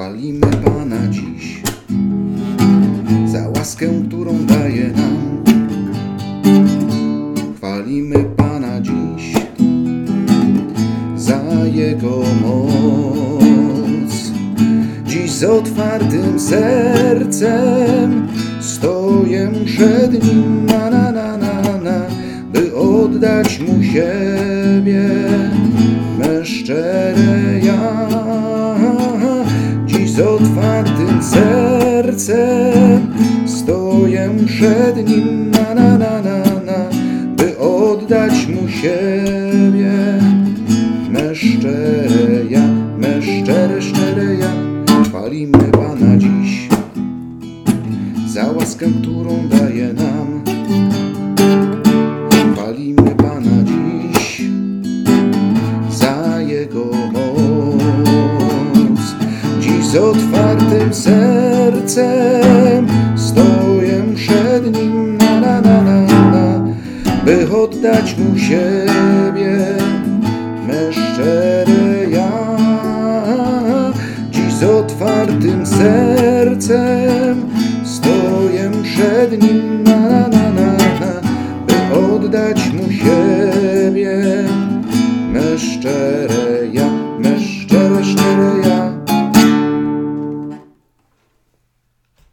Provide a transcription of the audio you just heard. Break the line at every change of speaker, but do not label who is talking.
Chwalimy Pana dziś za łaskę, którą daje nam. Chwalimy Pana dziś za Jego moc. Dziś z otwartym sercem stoję przed Nim, na, na, na, na, na, by oddać Mu siebie, me szczere ja. Sercem stoję przed Nim, na, na, na, na, na, by oddać Mu siebie, me szczere ja, me szczere, szczere ja. Chwalimy Pana dziś za łaskę, którą daje nam. Z otwartym sercem stoję przed Nim, na, na, na, na, na, by oddać Mu siebie, me szczere ja. Dziś z otwartym sercem